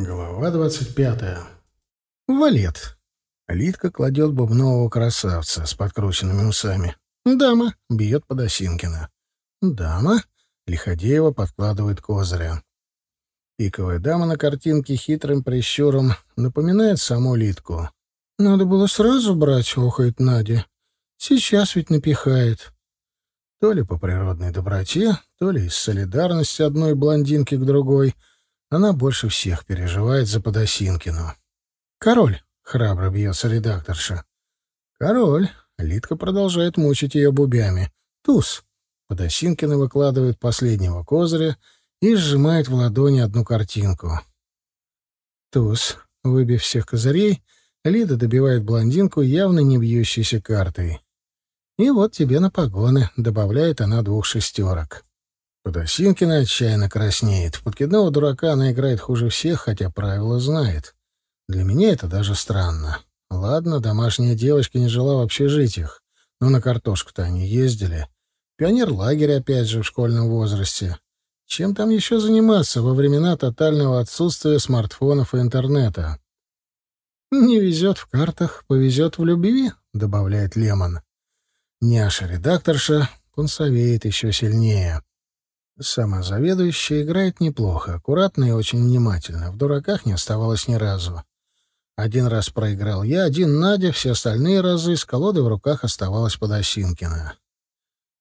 Глава двадцать пятая. Валет. Литка кладет бубнового красавца с подкрученными усами. Дама бьет Подосинкина. Дама. Лиходеева подкладывает козыря. Пиковая дама на картинке хитрым прищуром напоминает саму Литку. «Надо было сразу брать», — охает Надя. «Сейчас ведь напихает». То ли по природной доброте, то ли из солидарности одной блондинки к другой — она больше всех переживает за Подосинкину. «Король!» — храбро бьется редакторша. «Король!» — Литка продолжает мучить ее бубями. «Туз!» — Подосинкина выкладывает последнего козыря и сжимает в ладони одну картинку. «Туз!» — выбив всех козырей, Лида добивает блондинку явно не бьющейся картой. «И вот тебе на погоны», — добавляет она двух шестерок. Подосинкина отчаянно краснеет. Подкидного дурака она играет хуже всех, хотя правила знает. Для меня это даже странно. Ладно, домашняя девочка не жила в общежитиях, но на картошку-то они ездили. Пионер-лагерь опять же в школьном возрасте. Чем там еще заниматься во времена тотального отсутствия смартфонов и интернета? «Не везет в картах, повезет в любви», — добавляет Лемон. Няша-редакторша пунцовеет еще сильнее. Сама заведующая играет неплохо, аккуратно и очень внимательно. В дураках не оставалось ни разу. Один раз проиграл я, один Надя, все остальные разы с колодой в руках оставалась Подосинкина.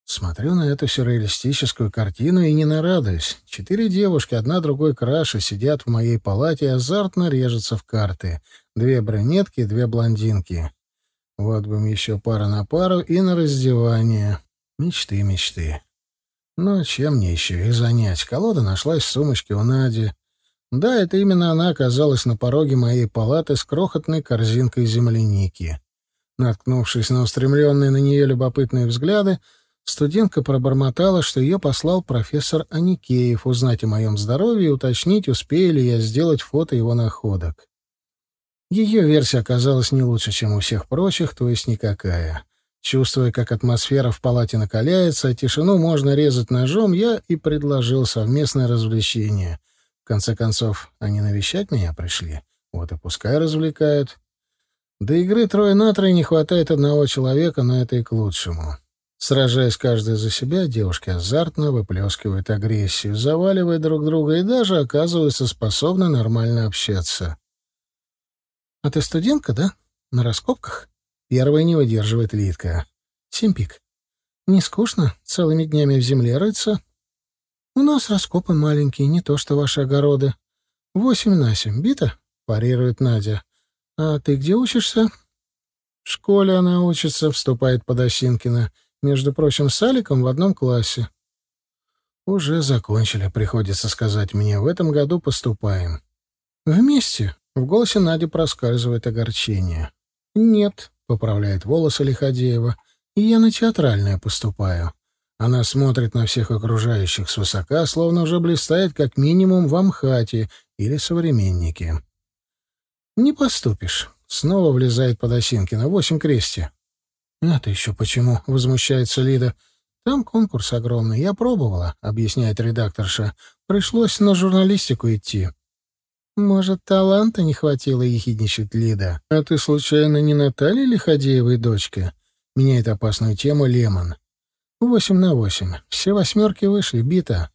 Смотрю на эту сюрреалистическую картину и не нарадуюсь. Четыре девушки, одна другой краше, сидят в моей палате и азартно режутся в карты. Две брюнетки две блондинки. Вот бы им еще пара на пару и на раздевание. Мечты, мечты. Но чем мне еще их занять? Колода нашлась в сумочке у Нади. Да, это именно она оказалась на пороге моей палаты с крохотной корзинкой земляники. Наткнувшись на устремленные на нее любопытные взгляды, студентка пробормотала, что ее послал профессор Аникеев узнать о моем здоровье и уточнить, успею ли я сделать фото его находок. Ее версия оказалась не лучше, чем у всех прочих, то есть никакая. Чувствуя, как атмосфера в палате накаляется, а тишину можно резать ножом, я и предложил совместное развлечение. В конце концов, они навещать меня пришли. Вот и пускай развлекают. До игры трое на трое не хватает одного человека, но это и к лучшему. Сражаясь каждый за себя, девушки азартно выплескивают агрессию, заваливая друг друга и даже оказываются способны нормально общаться. — А ты студентка, да? На раскопках? Первая не выдерживает Литка. Симпик. Не скучно целыми днями в земле рыться? У нас раскопы маленькие, не то что ваши огороды. Восемь на семь. Бита? Парирует Надя. А ты где учишься? В школе она учится, вступает Подосинкина. Между прочим, с Аликом в одном классе. Уже закончили, приходится сказать мне. В этом году поступаем. Вместе? В голосе Нади проскальзывает огорчение. Нет, — поправляет волосы Лиходеева. «И я на театральное поступаю». Она смотрит на всех окружающих свысока, словно уже блистает как минимум в Амхате или современнике. «Не поступишь». Снова влезает Подосинкина. «Восемь крести». «Это еще почему?» — возмущается Лида. «Там конкурс огромный. Я пробовала», — объясняет редакторша. «Пришлось на журналистику идти». «Может, таланта не хватило?» — ехидничает Лида. «А ты, случайно, не Наталья Лиходеевой дочка?» — меняет опасную тему Лемон. «Восемь на восемь. Все восьмерки вышли, бита».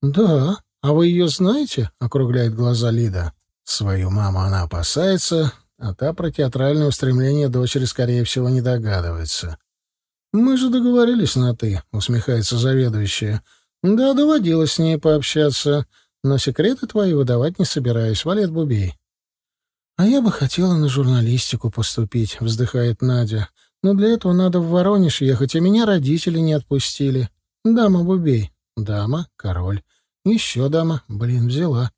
«Да? А вы ее знаете?» — округляет глаза Лида. Свою маму она опасается, а та про театральное устремление дочери, скорее всего, не догадывается. «Мы же договорились на «ты», — усмехается заведующая. «Да, доводилось с ней пообщаться». Но секреты твои выдавать не собираюсь, Валет Бубей. — А я бы хотела на журналистику поступить, — вздыхает Надя. — Но для этого надо в Воронеж ехать, а меня родители не отпустили. Дама Бубей. Дама, король. Еще дама. Блин, взяла.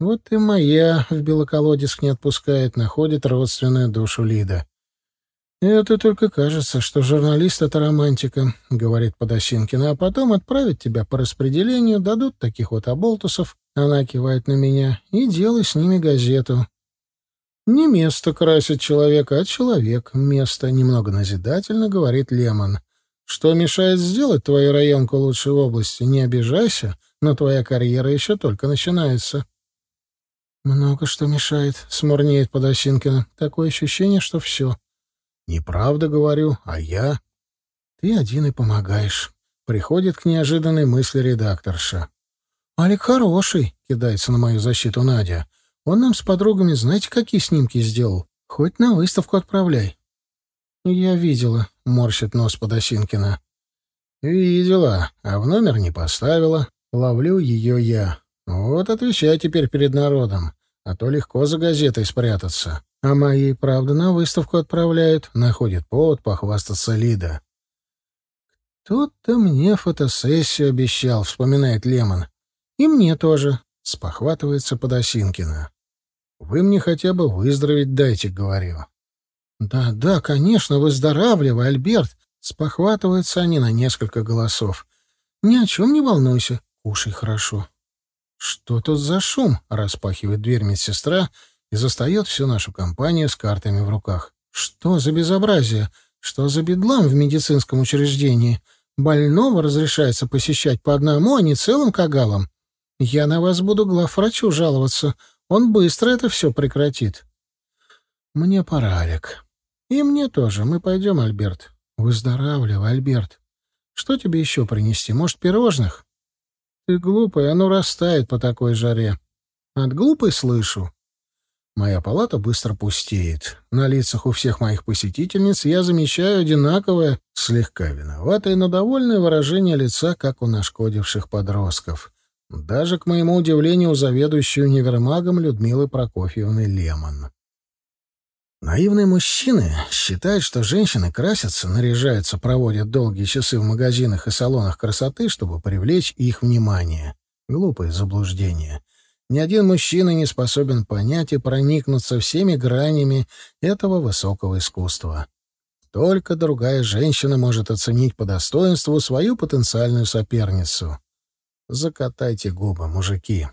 Вот и моя в белоколодец не отпускает, находит родственную душу Лида. «Это только кажется, что журналист — это романтика», — говорит Подосинкина, «а потом отправят тебя по распределению, дадут таких вот оболтусов, она кивает на меня, и делай с ними газету». «Не место красит человека, а человек. Место. Немного назидательно, — говорит Лемон. Что мешает сделать твою районку лучшей в области? Не обижайся, но твоя карьера еще только начинается». «Много что мешает», — смурнеет Подосинкина. «Такое ощущение, что все». «Неправда, говорю, а я...» «Ты один и помогаешь». Приходит к неожиданной мысли редакторша. «Алик хороший», — кидается на мою защиту Надя. «Он нам с подругами знаете, какие снимки сделал? Хоть на выставку отправляй». «Я видела», — морщит нос Подосинкина. «Видела, а в номер не поставила. Ловлю ее я. Вот отвечай теперь перед народом, а то легко за газетой спрятаться. А мои, правда, на выставку отправляют, находит повод похвастаться Лида. «Кто-то мне фотосессию обещал», — вспоминает Лемон. «И мне тоже», — спохватывается Подосинкина. «Вы мне хотя бы выздороветь дайте», — говорю. «Да, да, конечно, выздоравливай, Альберт», — спохватываются они на несколько голосов. «Ни о чем не волнуйся, кушай хорошо». «Что тут за шум?» — распахивает дверь медсестра и застает всю нашу компанию с картами в руках. «Что за безобразие? Что за бедлам в медицинском учреждении? Больного разрешается посещать по одному, а не целым кагалам. Я на вас буду главврачу жаловаться. Он быстро это все прекратит». «Мне пора, Олег». «И мне тоже. Мы пойдем, Альберт». «Выздоравливай, Альберт. Что тебе еще принести? Может, пирожных?» Ты глупый, оно растает по такой жаре. От глупой слышу. Моя палата быстро пустеет. На лицах у всех моих посетительниц я замечаю одинаковое, слегка виноватое, но довольное выражение лица, как у нашкодивших подростков. Даже, к моему удивлению, у заведующей универмагом Людмилы Прокофьевны Лемон. Наивные мужчины считают, что женщины красятся, наряжаются, проводят долгие часы в магазинах и салонах красоты, чтобы привлечь их внимание. Глупое заблуждение. Ни один мужчина не способен понять и проникнуться всеми гранями этого высокого искусства. Только другая женщина может оценить по достоинству свою потенциальную соперницу. Закатайте губы, мужики.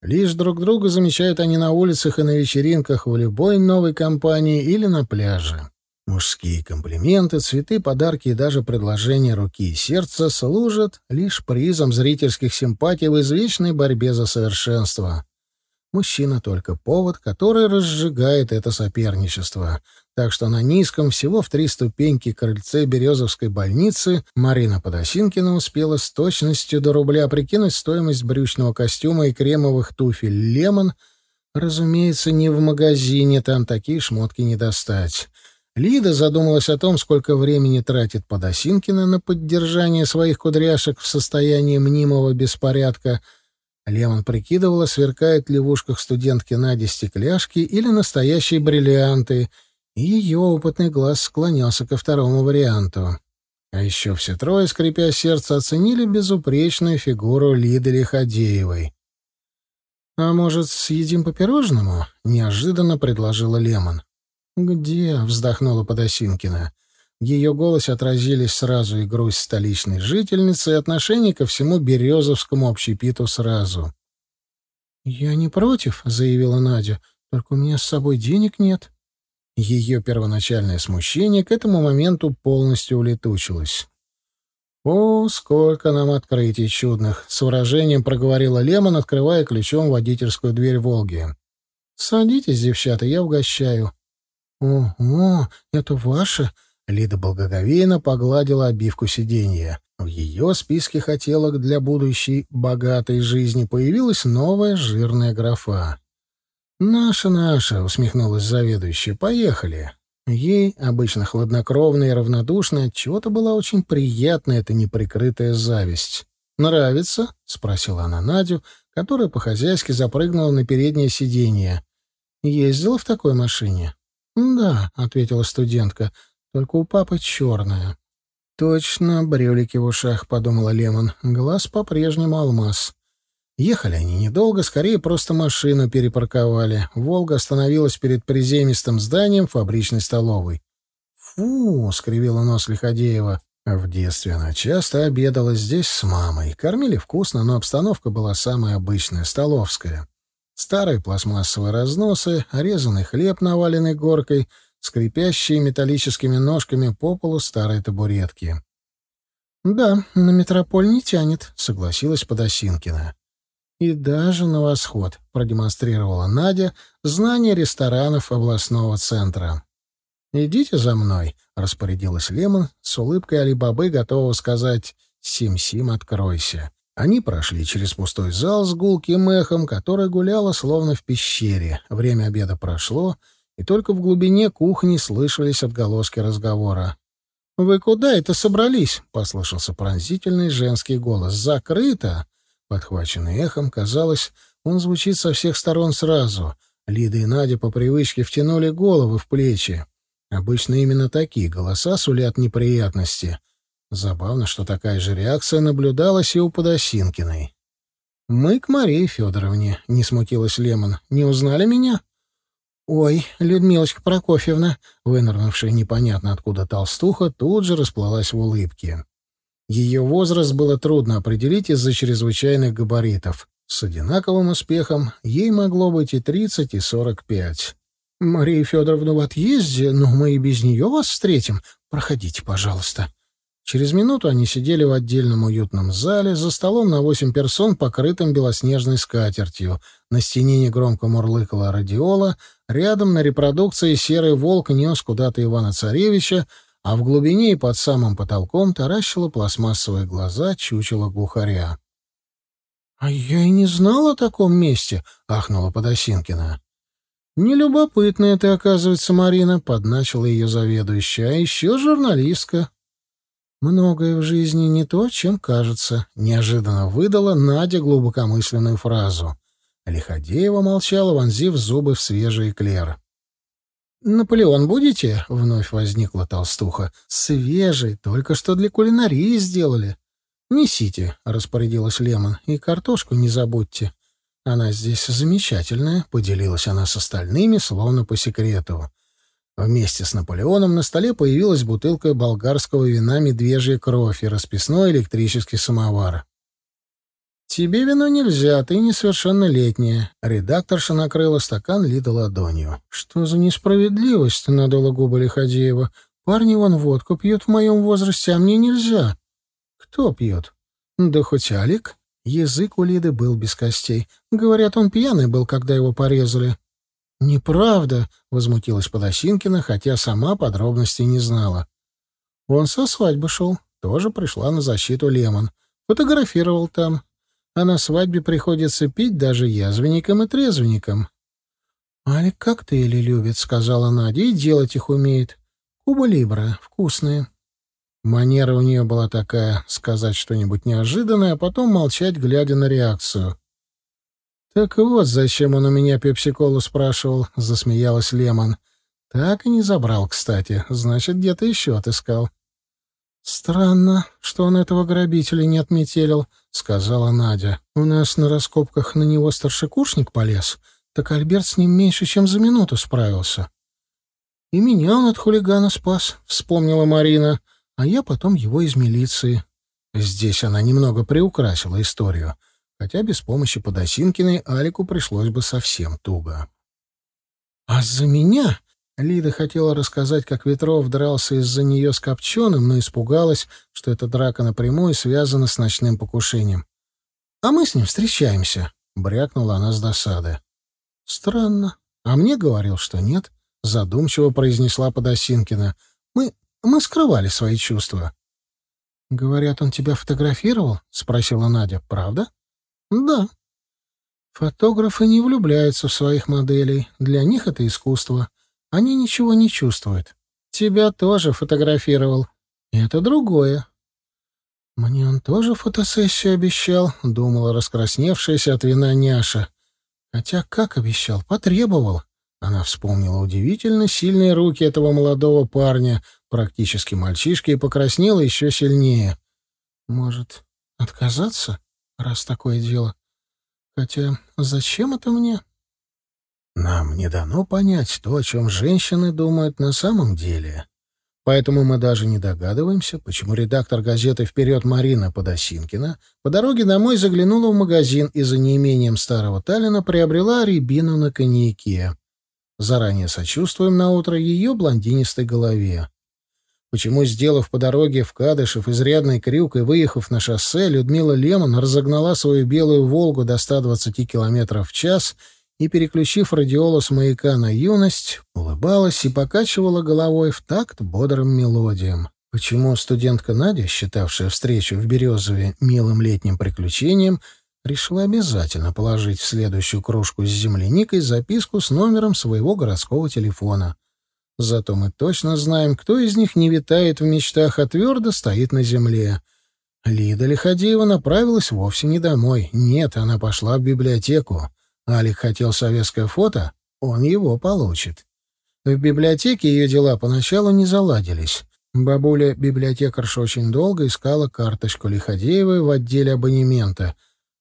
Лишь друг друга замечают они на улицах и на вечеринках в любой новой компании или на пляже. Мужские комплименты, цветы, подарки и даже предложения руки и сердца служат лишь призом зрительских симпатий в извечной борьбе за совершенство. Мужчина только повод, который разжигает это соперничество. Так что на низком, всего в три ступеньки крыльце Березовской больницы Марина Подосинкина успела с точностью до рубля прикинуть стоимость брючного костюма и кремовых туфель «Лемон». Разумеется, не в магазине, там такие шмотки не достать. Лида задумалась о том, сколько времени тратит Подосинкина на поддержание своих кудряшек в состоянии мнимого беспорядка — Лемон прикидывала, сверкают ли в ушках студентки Нади стекляшки или настоящие бриллианты, и ее опытный глаз склонялся ко второму варианту. А еще все трое, скрипя сердце, оценили безупречную фигуру Лиды Лиходеевой. «А может, съедим по пирожному?» — неожиданно предложила Лемон. «Где?» — вздохнула Подосинкина. В ее голосе отразились сразу и грусть столичной жительницы, и отношение ко всему березовскому общепиту сразу. «Я не против», — заявила Надя, — «только у меня с собой денег нет». Ее первоначальное смущение к этому моменту полностью улетучилось. «О, сколько нам открытий чудных!» — с выражением проговорила Лемон, открывая ключом водительскую дверь «Волги». «Садитесь, девчата, я угощаю». «О, это ваше?» Лида благоговейно погладила обивку сиденья. В ее списке хотелок для будущей богатой жизни появилась новая жирная графа. «Наша, наша», — усмехнулась заведующая, — «поехали». Ей, обычно хладнокровной и равнодушной, отчего-то была очень приятна эта неприкрытая зависть. «Нравится?» — спросила она Надю, которая по-хозяйски запрыгнула на переднее сиденье. «Ездила в такой машине?» «Да», — ответила студентка, только у папы черная. «Точно, брюлики в ушах», — подумала Лемон. Глаз по-прежнему алмаз. Ехали они недолго, скорее просто машину перепарковали. «Волга» остановилась перед приземистым зданием фабричной столовой. «Фу!» — скривила нос Лиходеева. В детстве она часто обедала здесь с мамой. Кормили вкусно, но обстановка была самая обычная, столовская. Старые пластмассовые разносы, резанный хлеб, наваленный горкой — скрипящие металлическими ножками по полу старой табуретки. «Да, на метрополь не тянет», — согласилась Подосинкина. И даже на восход продемонстрировала Надя знание ресторанов областного центра. «Идите за мной», — распорядилась Лемон с улыбкой Алибабы, готового сказать «Сим-Сим, откройся». Они прошли через пустой зал с гулким эхом, которое гуляло словно в пещере. Время обеда прошло, и только в глубине кухни слышались отголоски разговора. «Вы куда это собрались?» — послышался пронзительный женский голос. «Закрыто!» Подхваченный эхом, казалось, он звучит со всех сторон сразу. Лида и Надя по привычке втянули головы в плечи. Обычно именно такие голоса сулят неприятности. Забавно, что такая же реакция наблюдалась и у Подосинкиной. «Мы к Марии Федоровне», — не смутилась Лемон. «Не узнали меня?» «Ой, Людмилочка Прокофьевна», вынырнувшая непонятно откуда толстуха, тут же расплылась в улыбке. Ее возраст было трудно определить из-за чрезвычайных габаритов. С одинаковым успехом ей могло быть и 30, и 45. «Мария Федоровна в отъезде, но мы и без нее вас встретим. Проходите, пожалуйста». Через минуту они сидели в отдельном уютном зале, за столом на восемь персон, покрытым белоснежной скатертью. На стене негромко мурлыкала радиола, рядом на репродукции серый волк нес куда-то Ивана Царевича, а в глубине и под самым потолком таращила пластмассовые глаза чучело глухаря. — А я и не знала о таком месте, — ахнула Подосинкина. — Нелюбопытная ты, оказывается, Марина, — подначила ее заведующая, — а еще журналистка. — Многое в жизни не то, чем кажется, — неожиданно выдала Надя глубокомысленную фразу. Лиходеева молчала, вонзив зубы в свежий эклер. «Наполеон будете?» — вновь возникла толстуха. «Свежий, только что для кулинарии сделали». «Несите», — распорядилась Лемон, — «и картошку не забудьте». «Она здесь замечательная», — поделилась она с остальными, словно по секрету. Вместе с Наполеоном на столе появилась бутылка болгарского вина «Медвежья кровь» и расписной электрический самовар. «Тебе вино нельзя, ты несовершеннолетняя». Редакторша накрыла стакан Лида ладонью. «Что за несправедливость?» — надула губы Лиходеева. «Парни вон водку пьют в моем возрасте, а мне нельзя». «Кто пьет?» «Да хоть Алик». Язык у Лиды был без костей. Говорят, он пьяный был, когда его порезали. «Неправда», — возмутилась Подосинкина, хотя сама подробностей не знала. Он со свадьбы шел. Тоже пришла на защиту Лемон. Фотографировал там а на свадьбе приходится пить даже язвенникам и трезвенникам. «Алик коктейли любит», — сказала Надя, — «и делать их умеет. Куба Либра, вкусные». Манера у нее была такая — сказать что-нибудь неожиданное, а потом молчать, глядя на реакцию. «Так вот, зачем он у меня пепсиколу спрашивал?» — засмеялась Лемон. «Так и не забрал, кстати. Значит, где-то еще отыскал». «Странно, что он этого грабителя не отметелил», — сказала Надя. «У нас на раскопках на него старшекурсник полез, так Альберт с ним меньше, чем за минуту справился». «И меня он от хулигана спас», — вспомнила Марина, «а я потом его из милиции». Здесь она немного приукрасила историю, хотя без помощи Подосинкиной Алику пришлось бы совсем туго. «А за меня Лида хотела рассказать, как Ветров дрался из-за нее с Копченым, но испугалась, что эта драка напрямую связана с ночным покушением. «А мы с ним встречаемся», — брякнула она с досады. «Странно. А мне говорил, что нет», — задумчиво произнесла Подосинкина. «Мы... мы скрывали свои чувства». «Говорят, он тебя фотографировал?» — спросила Надя. «Правда?» «Да». «Фотографы не влюбляются в своих моделей. Для них это искусство». Они ничего не чувствуют. Тебя тоже фотографировал. Это другое. Мне он тоже фотосессию обещал, думала раскрасневшаяся от вина няша. Хотя как обещал, потребовал. Она вспомнила удивительно сильные руки этого молодого парня, практически мальчишки, и покраснела еще сильнее. Может, отказаться, раз такое дело? Хотя зачем это мне? Нам не дано понять то, о чем женщины думают на самом деле. Поэтому мы даже не догадываемся, почему редактор газеты «Вперед» Марина Подосинкина по дороге домой заглянула в магазин и за неимением старого Таллина приобрела рябину на коньяке. Заранее сочувствуем на утро ее блондинистой голове. Почему, сделав по дороге в Кадышев изрядный крюк и выехав на шоссе, Людмила Лемон разогнала свою белую «Волгу» до 120 км в час и, переключив радиолу с маяка на юность, улыбалась и покачивала головой в такт бодрым мелодиям. Почему студентка Надя, считавшая встречу в Березове милым летним приключением, решила обязательно положить в следующую кружку с земляникой записку с номером своего городского телефона. Зато мы точно знаем, кто из них не витает в мечтах, а твердо стоит на земле. Лида Лиходеева направилась вовсе не домой. Нет, она пошла в библиотеку. Алик хотел советское фото, он его получит. В библиотеке ее дела поначалу не заладились. Бабуля-библиотекарша очень долго искала карточку Лиходеевой в отделе абонемента,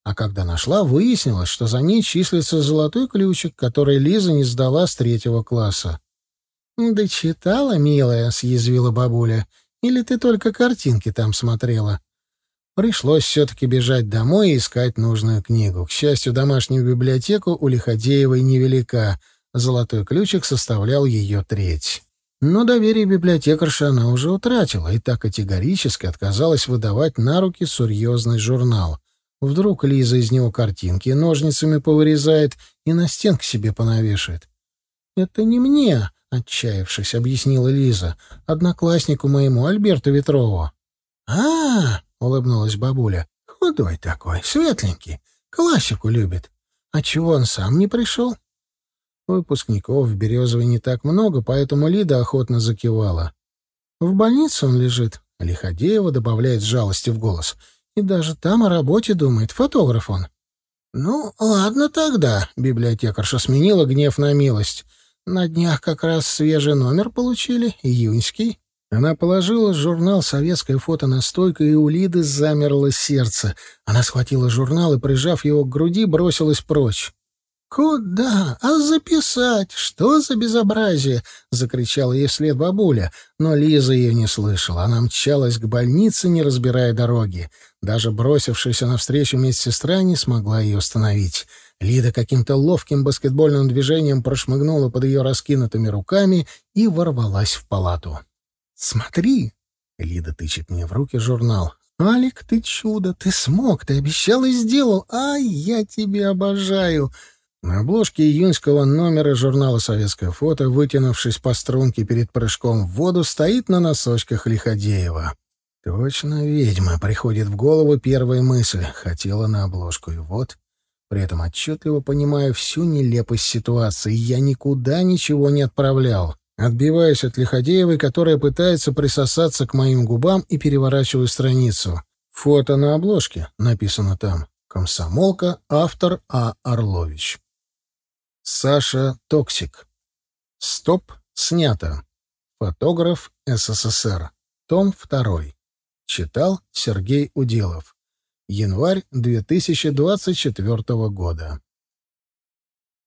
а когда нашла, выяснилось, что за ней числится золотой ключик, который Лиза не сдала с третьего класса. «Да читала, милая», — съязвила бабуля. «Или ты только картинки там смотрела?» Пришлось все-таки бежать домой и искать нужную книгу. К счастью, домашнюю библиотеку у Лиходеевой невелика. Золотой ключик составлял ее треть. Но доверие библиотекарши она уже утратила и так категорически отказалась выдавать на руки серьезный журнал. Вдруг Лиза из него картинки ножницами повырезает и на стенку себе понавешает. «Это не мне», — отчаявшись, объяснила Лиза, — «однокласснику моему, Альберту Ветрову». «А-а-а!» — улыбнулась бабуля. «Худой такой, светленький, классику любит. А чего он сам не пришел?» Выпускников в Березовой не так много, поэтому Лида охотно закивала. «В больнице он лежит», — Лиходеева добавляет жалости в голос. «И даже там о работе думает. Фотограф он». «Ну, ладно тогда», — библиотекарша сменила гнев на милость. «На днях как раз свежий номер получили, июньский». Она положила журнал «Советское фото» на стойку, и у Лиды замерло сердце. Она схватила журнал и, прижав его к груди, бросилась прочь. «Куда? А записать? Что за безобразие?» — закричала ей вслед бабуля. Но Лиза ее не слышала. Она мчалась к больнице, не разбирая дороги. Даже бросившаяся навстречу медсестра не смогла ее остановить. Лида каким-то ловким баскетбольным движением прошмыгнула под ее раскинутыми руками и ворвалась в палату. «Смотри!» — Лида тычет мне в руки журнал. «Алик, ты чудо! Ты смог! Ты обещал и сделал! Ай, я тебя обожаю!» На обложке июньского номера журнала «Советское фото», вытянувшись по струнке перед прыжком в воду, стоит на носочках Лиходеева. Точно ведьма, приходит в голову первая мысль. Хотела на обложку, и вот... При этом отчетливо понимаю всю нелепость ситуации. Я никуда ничего не отправлял. Отбиваюсь от Лиходеевой, которая пытается присосаться к моим губам, и переворачиваю страницу. Фото на обложке, написано там. Комсомолка, автор А. Орлович. Саша Токсик. Стоп. Снято. Фотограф СССР. Том 2. Читал Сергей Уделов. Январь 2024 года.